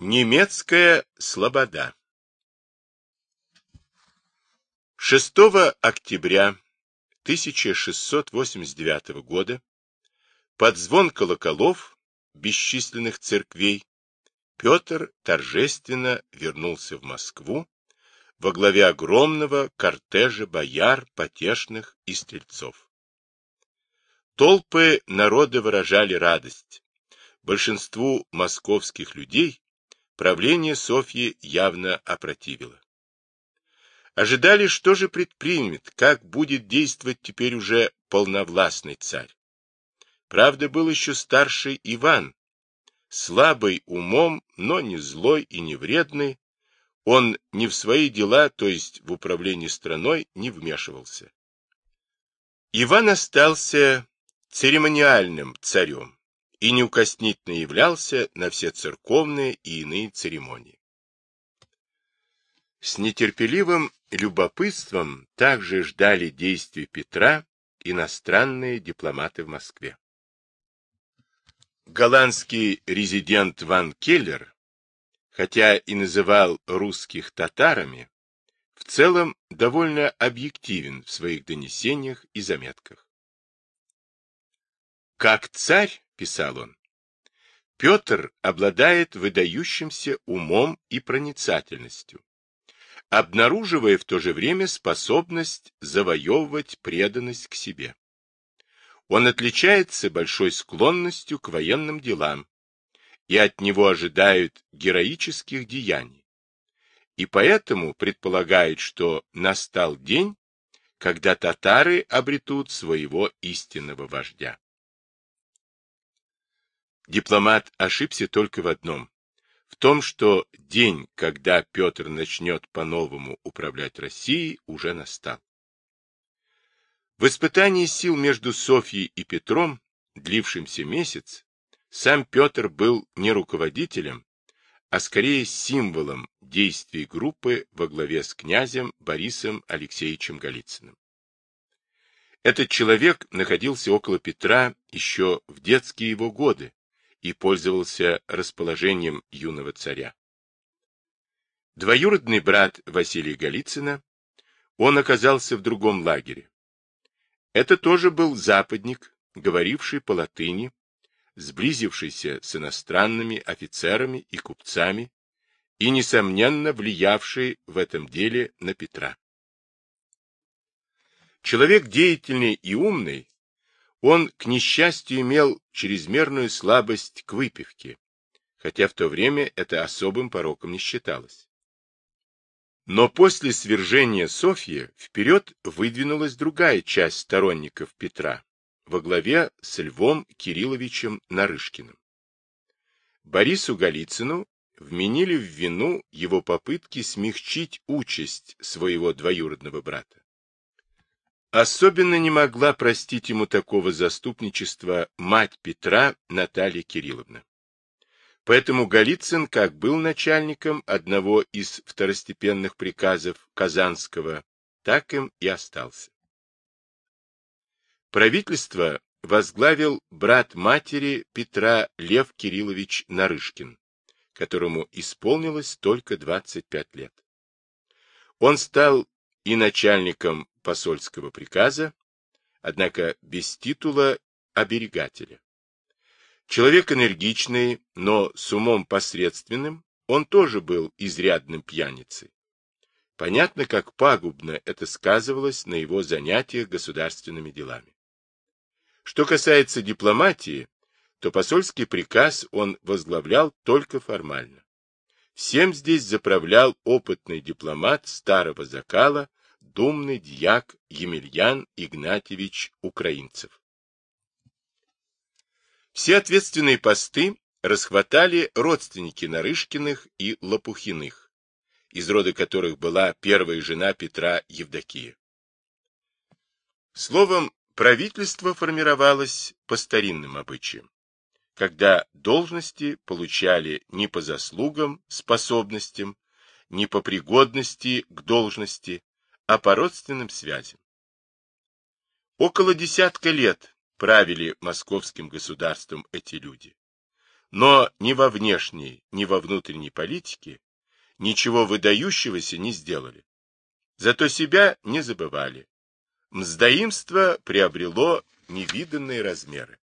Немецкая слобода 6 октября 1689 года под звон колоколов бесчисленных церквей Петр торжественно вернулся в Москву во главе огромного кортежа бояр, потешных и стрельцов. Толпы народа выражали радость. Большинству московских людей правление Софьи явно опротивило. Ожидали, что же предпримет, как будет действовать теперь уже полновластный царь. Правда, был еще старший Иван, слабый умом, но не злой и не вредный. Он ни в свои дела, то есть в управлении страной, не вмешивался. Иван остался церемониальным царем и неукоснительно являлся на все церковные и иные церемонии. С нетерпеливым любопытством также ждали действий Петра иностранные дипломаты в Москве. Голландский резидент Ван Келлер, хотя и называл русских татарами, в целом довольно объективен в своих донесениях и заметках. Как царь, писал он, Петр обладает выдающимся умом и проницательностью, обнаруживая в то же время способность завоевывать преданность к себе. Он отличается большой склонностью к военным делам, и от него ожидают героических деяний. И поэтому предполагает, что настал день, когда татары обретут своего истинного вождя. Дипломат ошибся только в одном. В том, что день, когда Петр начнет по-новому управлять Россией, уже настал. В испытании сил между Софьей и Петром, длившимся месяц, сам Петр был не руководителем, а скорее символом действий группы во главе с князем Борисом Алексеевичем Голицыным. Этот человек находился около Петра еще в детские его годы, и пользовался расположением юного царя. Двоюродный брат Василия Голицына, он оказался в другом лагере. Это тоже был западник, говоривший по латыни, сблизившийся с иностранными офицерами и купцами и, несомненно, влиявший в этом деле на Петра. Человек деятельный и умный, он, к несчастью, имел чрезмерную слабость к выпивке, хотя в то время это особым пороком не считалось. Но после свержения Софьи вперед выдвинулась другая часть сторонников Петра во главе с Львом Кирилловичем Нарышкиным. Борису Голицыну вменили в вину его попытки смягчить участь своего двоюродного брата. Особенно не могла простить ему такого заступничества мать Петра Наталья Кирилловна. Поэтому Голицын, как был начальником одного из второстепенных приказов Казанского, так им и остался. Правительство возглавил брат матери Петра Лев Кириллович Нарышкин, которому исполнилось только 25 лет. Он стал и начальником посольского приказа, однако без титула оберегателя. Человек энергичный, но с умом посредственным, он тоже был изрядным пьяницей. Понятно, как пагубно это сказывалось на его занятиях государственными делами. Что касается дипломатии, то посольский приказ он возглавлял только формально. Всем здесь заправлял опытный дипломат старого закала думный дьяк Емельян Игнатьевич Украинцев. Все ответственные посты расхватали родственники Нарышкиных и Лопухиных, из рода которых была первая жена Петра Евдокия. Словом, правительство формировалось по старинным обычаям, когда должности получали не по заслугам, способностям, не по пригодности к должности, а по родственным связям. Около десятка лет правили московским государством эти люди. но ни во внешней, ни во внутренней политике ничего выдающегося не сделали. Зато себя не забывали. Мздоимство приобрело невиданные размеры.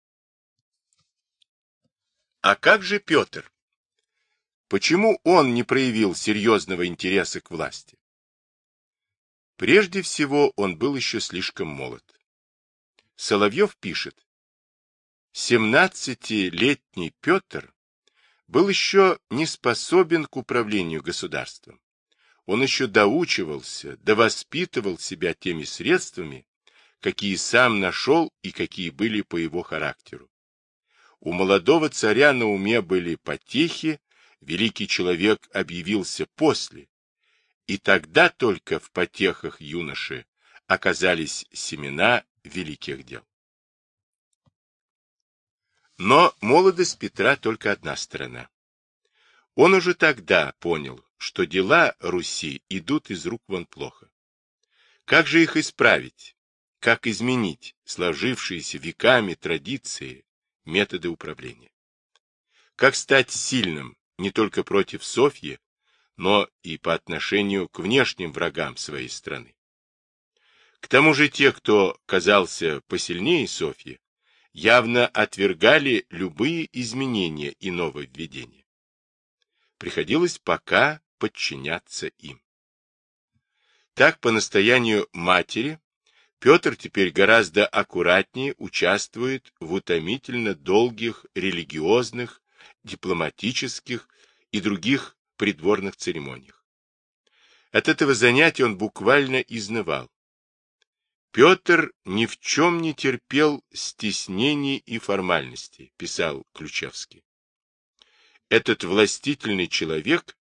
А как же Петр? Почему он не проявил серьезного интереса к власти? Прежде всего, он был еще слишком молод. Соловьев пишет, «Семнадцатилетний Петр был еще не способен к управлению государством. Он еще доучивался, довоспитывал себя теми средствами, какие сам нашел и какие были по его характеру. У молодого царя на уме были потехи, великий человек объявился после, и тогда только в потехах юноши оказались семена великих дел. Но молодость Петра только одна сторона. Он уже тогда понял, что дела Руси идут из рук вон плохо. Как же их исправить? Как изменить сложившиеся веками традиции, методы управления? Как стать сильным не только против Софьи, но и по отношению к внешним врагам своей страны? К тому же те, кто казался посильнее Софьи, явно отвергали любые изменения и нововведения. Приходилось пока подчиняться им. Так, по настоянию матери, Петр теперь гораздо аккуратнее участвует в утомительно долгих религиозных, дипломатических и других придворных церемониях. От этого занятия он буквально изнывал. Петр ни в чем не терпел стеснений и формальностей, писал Ключевский. Этот властительный человек,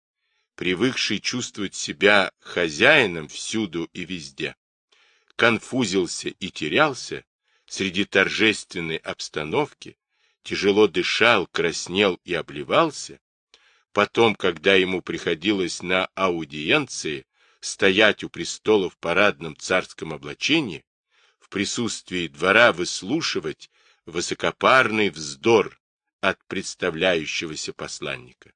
привыкший чувствовать себя хозяином всюду и везде, конфузился и терялся среди торжественной обстановки, тяжело дышал, краснел и обливался, потом, когда ему приходилось на аудиенции стоять у престола в парадном царском облачении, в присутствии двора выслушивать высокопарный вздор от представляющегося посланника.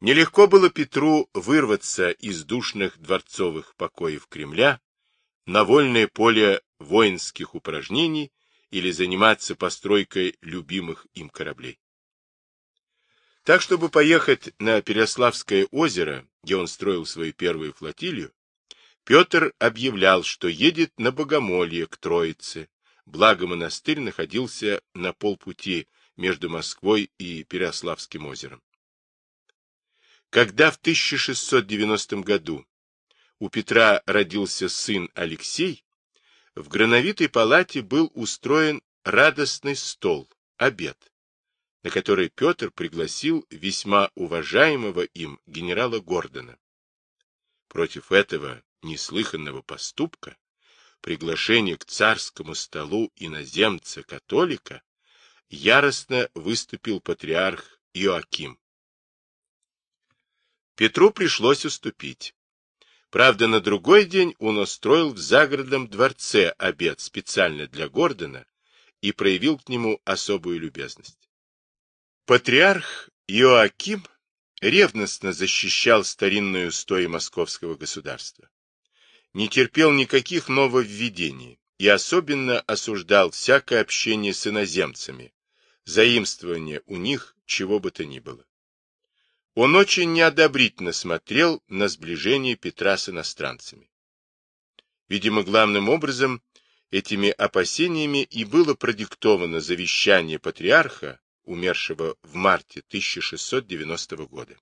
Нелегко было Петру вырваться из душных дворцовых покоев Кремля на вольное поле воинских упражнений или заниматься постройкой любимых им кораблей. Так, чтобы поехать на Переславское озеро, где он строил свою первую флотилию, Петр объявлял, что едет на Богомолье к Троице, благо монастырь находился на полпути между Москвой и Переславским озером. Когда в 1690 году у Петра родился сын Алексей, в Грановитой палате был устроен радостный стол, обед, на который Петр пригласил весьма уважаемого им генерала Гордона. Против этого неслыханного поступка, приглашения к царскому столу иноземца-католика, яростно выступил патриарх Иоаким. Петру пришлось уступить. Правда, на другой день он устроил в загородном дворце обед специально для Гордона и проявил к нему особую любезность. Патриарх Иоаким ревностно защищал старинную устои московского государства. Не терпел никаких нововведений и особенно осуждал всякое общение с иноземцами, заимствование у них чего бы то ни было. Он очень неодобрительно смотрел на сближение Петра с иностранцами. Видимо, главным образом этими опасениями и было продиктовано завещание патриарха умершего в марте 1690 года.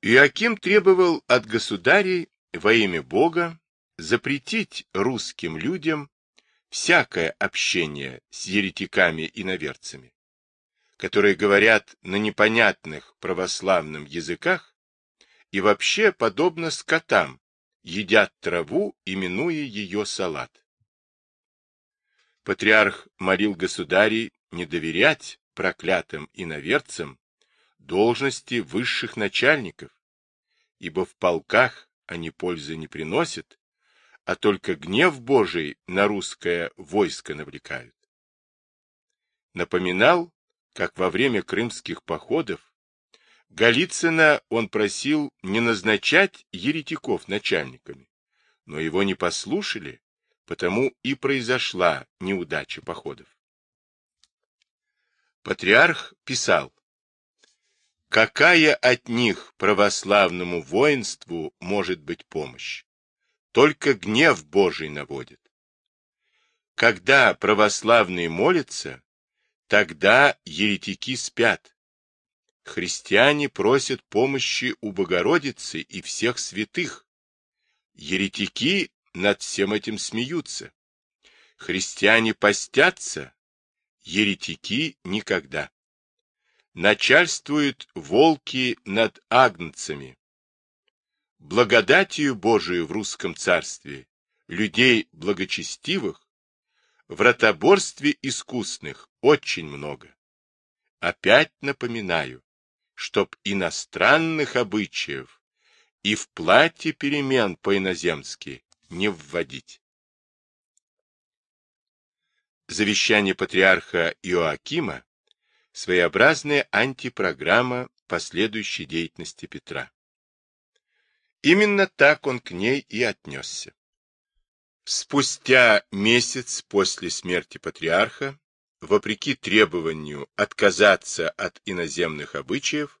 Иоаким требовал от государей во имя Бога запретить русским людям всякое общение с еретиками и наверцами, которые говорят на непонятных православным языках и вообще, подобно скотам, едят траву, именуя ее салат. Патриарх молил государей не доверять проклятым иноверцам должности высших начальников, ибо в полках они пользы не приносят, а только гнев Божий на русское войско навлекают. Напоминал, как во время крымских походов Голицына он просил не назначать еретиков начальниками, но его не послушали, потому и произошла неудача походов. Патриарх писал, Какая от них православному воинству может быть помощь? Только гнев Божий наводит. Когда православные молятся, тогда еретики спят. Христиане просят помощи у Богородицы и всех святых. Еретики над всем этим смеются. Христиане постятся, еретики никогда начальствуют волки над агнцами. Благодатью Божию в русском царстве, людей благочестивых, в ротоборстве искусных очень много. Опять напоминаю, чтоб иностранных обычаев и в платье перемен по-иноземски не вводить. Завещание патриарха Иоакима своеобразная антипрограмма последующей деятельности Петра. Именно так он к ней и отнесся. Спустя месяц после смерти патриарха, вопреки требованию отказаться от иноземных обычаев,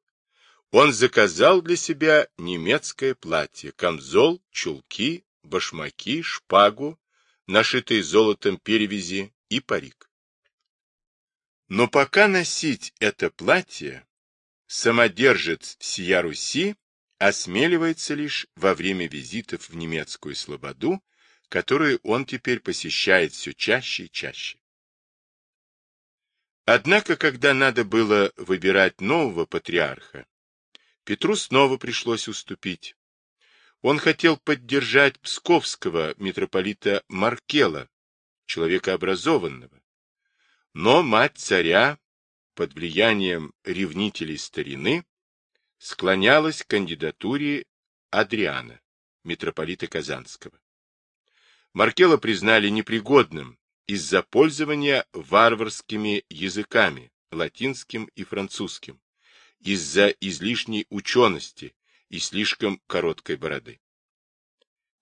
он заказал для себя немецкое платье, камзол, чулки, башмаки, шпагу, нашитые золотом перевязи и парик. Но пока носить это платье, самодержец всея Руси осмеливается лишь во время визитов в немецкую слободу, которую он теперь посещает все чаще и чаще. Однако, когда надо было выбирать нового патриарха, Петру снова пришлось уступить. Он хотел поддержать псковского митрополита Маркела, человека образованного, но мать царя, под влиянием ревнителей старины, склонялась к кандидатуре Адриана, митрополита Казанского. Маркела признали непригодным из-за пользования варварскими языками, латинским и французским, из-за излишней учености и слишком короткой бороды.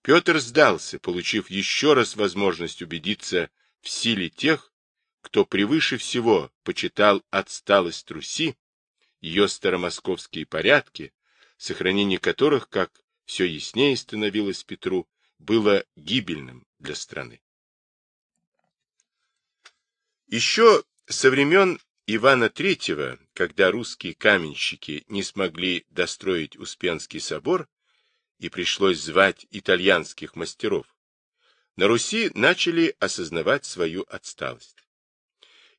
Петр сдался, получив еще раз возможность убедиться в силе тех, кто превыше всего почитал отсталость Руси, ее старомосковские порядки, сохранение которых, как все яснее становилось Петру, было гибельным для страны. Еще со времен Ивана III, когда русские каменщики не смогли достроить Успенский собор и пришлось звать итальянских мастеров, на Руси начали осознавать свою отсталость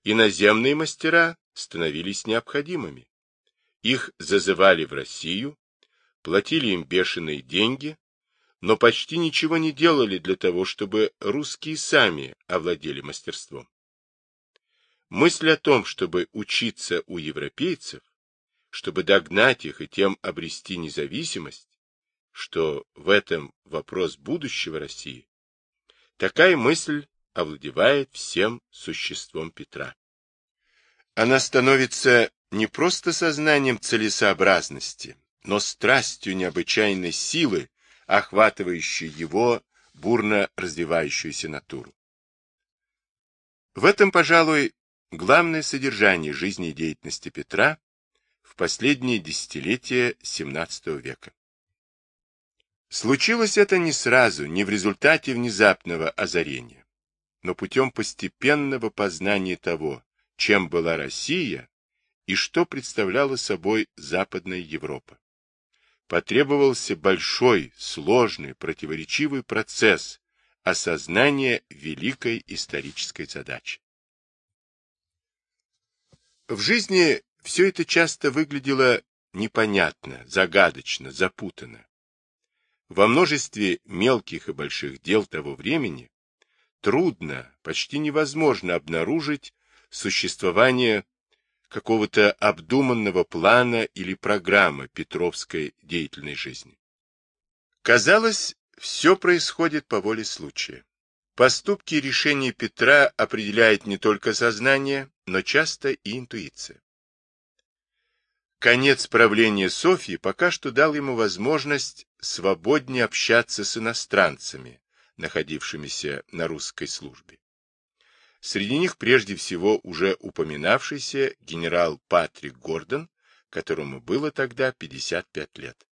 иноземные мастера становились необходимыми. Их зазывали в Россию, платили им бешеные деньги, но почти ничего не делали для того, чтобы русские сами овладели мастерством. Мысль о том, чтобы учиться у европейцев, чтобы догнать их и тем обрести независимость, что в этом вопрос будущего России, такая мысль овладевает всем существом Петра. Она становится не просто сознанием целесообразности, но страстью необычайной силы, охватывающей его бурно развивающуюся натуру. В этом, пожалуй, главное содержание жизнедеятельности Петра в последние десятилетия XVII века. Случилось это не сразу, не в результате внезапного озарения но путем постепенного познания того, чем была Россия и что представляла собой Западная Европа. Потребовался большой, сложный, противоречивый процесс осознания великой исторической задачи. В жизни все это часто выглядело непонятно, загадочно, запутанно. Во множестве мелких и больших дел того времени трудно, почти невозможно обнаружить существование какого-то обдуманного плана или программы Петровской деятельной жизни. Казалось, Все происходит по воле случая. Поступки и решения Петра определяет не только сознание, но часто и интуиция. Конец правления Софьи пока что дал ему возможность свободнее общаться с иностранцами, находившимися на русской службе. Среди них прежде всего уже упоминавшийся генерал Патрик Гордон, которому было тогда 55 лет.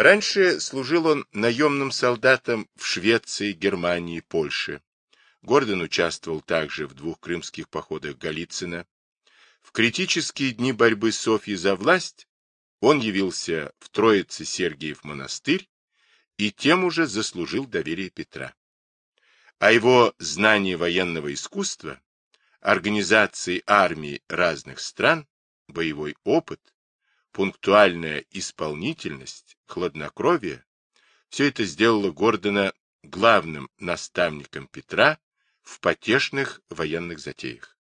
Раньше служил он наемным солдатом в Швеции, Германии, Польше. Гордон участвовал также в двух крымских походах Голицына. В критические дни борьбы Софьи за власть он явился в Троице Сергиев монастырь и тем уже заслужил доверие Петра. А его знание военного искусства, организации армий разных стран, боевой опыт, пунктуальная исполнительность, хладнокровие – все это сделало Гордона главным наставником Петра в потешных военных затеях.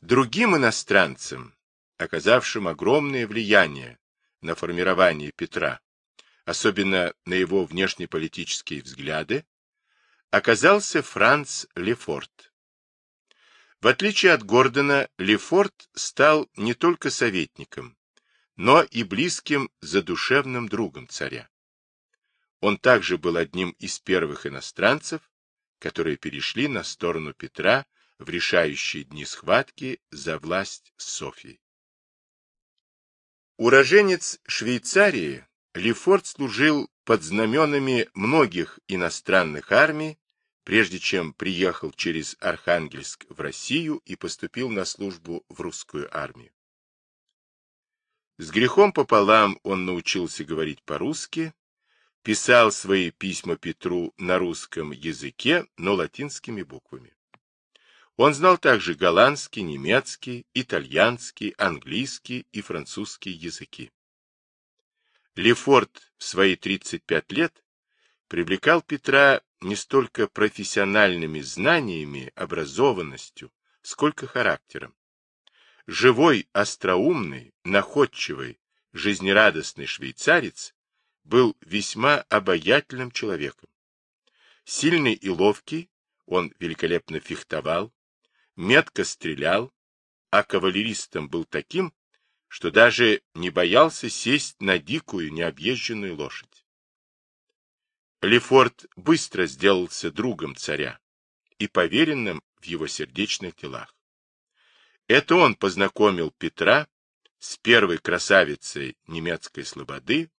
Другим иностранцам, оказавшим огромное влияние на формирование Петра, особенно на его внешнеполитические взгляды, оказался Франц Лефорт. В отличие от Гордона, Лефорт стал не только советником, но и близким задушевным другом царя. Он также был одним из первых иностранцев, которые перешли на сторону Петра в решающие дни схватки за власть с Софией. Уроженец Швейцарии, Лефорт служил под знаменами многих иностранных армий прежде чем приехал через Архангельск в Россию и поступил на службу в русскую армию. С грехом пополам он научился говорить по-русски, писал свои письма Петру на русском языке, но латинскими буквами. Он знал также голландский, немецкий, итальянский, английский и французский языки. Лефорт в свои 35 лет привлекал Петра не столько профессиональными знаниями, образованностью, сколько характером. Живой, остроумный, находчивый, жизнерадостный швейцарец был весьма обаятельным человеком. Сильный и ловкий, он великолепно фехтовал, метко стрелял, а кавалеристом был таким, что даже не боялся сесть на дикую необъезженную лошадь. Лефорт быстро сделался другом царя и поверенным в его сердечных делах. Это он познакомил Петра с первой красавицей немецкой слободы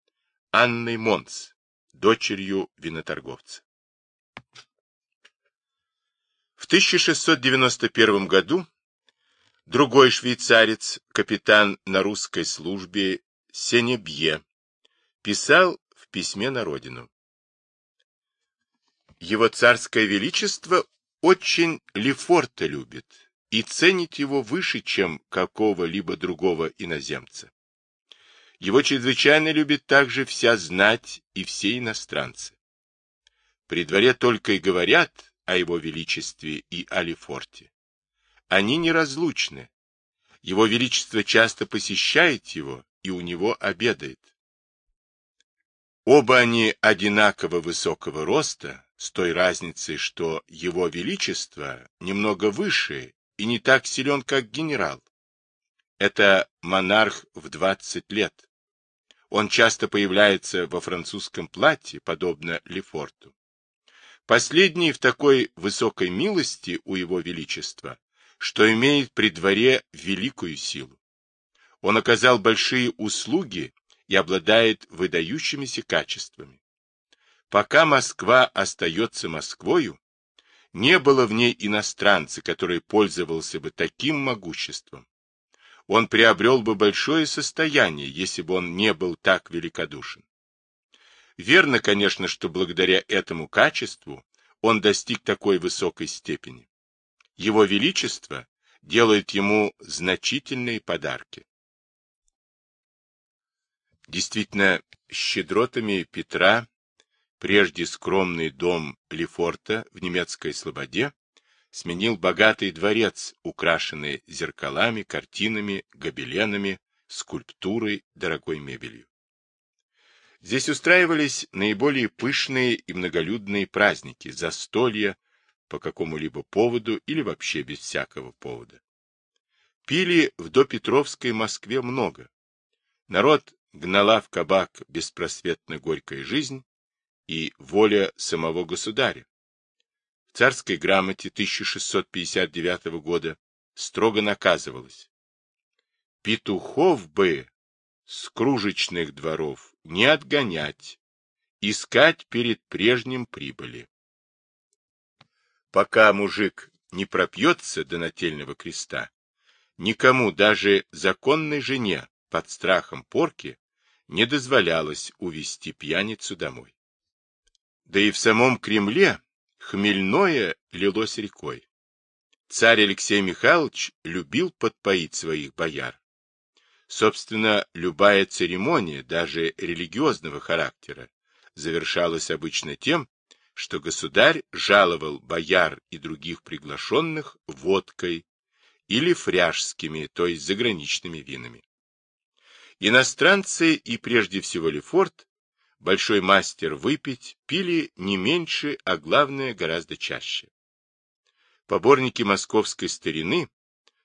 Анной Монс, дочерью виноторговца. В 1691 году другой швейцарец, капитан на русской службе Сенебье, писал в письме на родину. Его царское величество очень Лефорта любит и ценит его выше, чем какого-либо другого иноземца. Его чрезвычайно любит также вся знать и все иностранцы. При дворе только и говорят о его величестве и о Лефорте. Они неразлучны. Его величество часто посещает его и у него обедает. Оба они одинаково высокого роста, с той разницей, что его величество немного выше и не так силен, как генерал. Это монарх в 20 лет. Он часто появляется во французском платье, подобно Лефорту. Последний в такой высокой милости у его величества, что имеет при дворе великую силу. Он оказал большие услуги и обладает выдающимися качествами. Пока Москва остается Москвою, не было в ней иностранца, который пользовался бы таким могуществом. Он приобрел бы большое состояние, если бы он не был так великодушен. Верно, конечно, что благодаря этому качеству он достиг такой высокой степени. Его Величество делает ему значительные подарки. Действительно, щедротами Петра Прежде скромный дом Лефорта в немецкой слободе сменил богатый дворец, украшенный зеркалами, картинами, гобеленами, скульптурой, дорогой мебелью. Здесь устраивались наиболее пышные и многолюдные праздники, застолья по какому-либо поводу или вообще без всякого повода. Пили в допетровской Москве много. Народ гнала в кабак беспросветно горькая жизнь и воля самого государя. В царской грамоте 1659 года строго наказывалось. Петухов бы с кружечных дворов не отгонять, искать перед прежним прибыли. Пока мужик не пропьется до нательного креста, никому, даже законной жене, под страхом порки, не дозволялось увести пьяницу домой. Да и в самом Кремле хмельное лилось рекой. Царь Алексей Михайлович любил подпоить своих бояр. Собственно, любая церемония, даже религиозного характера, завершалась обычно тем, что государь жаловал бояр и других приглашенных водкой или фряжскими, то есть заграничными винами. Иностранцы и прежде всего Лефорт, большой мастер выпить, пили не меньше, а главное гораздо чаще. Поборники московской старины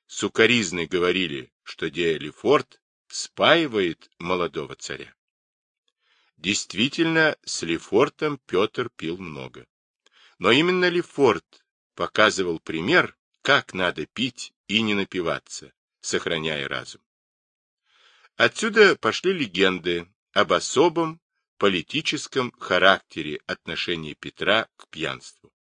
сукаризной говорили, что де Лефорт спаивает молодого царя. Действительно, с Лефортом Петр пил много. Но именно Лефорт показывал пример, как надо пить и не напиваться, сохраняя разум. Отсюда пошли легенды об особом политическом характере отношения Петра к пьянству.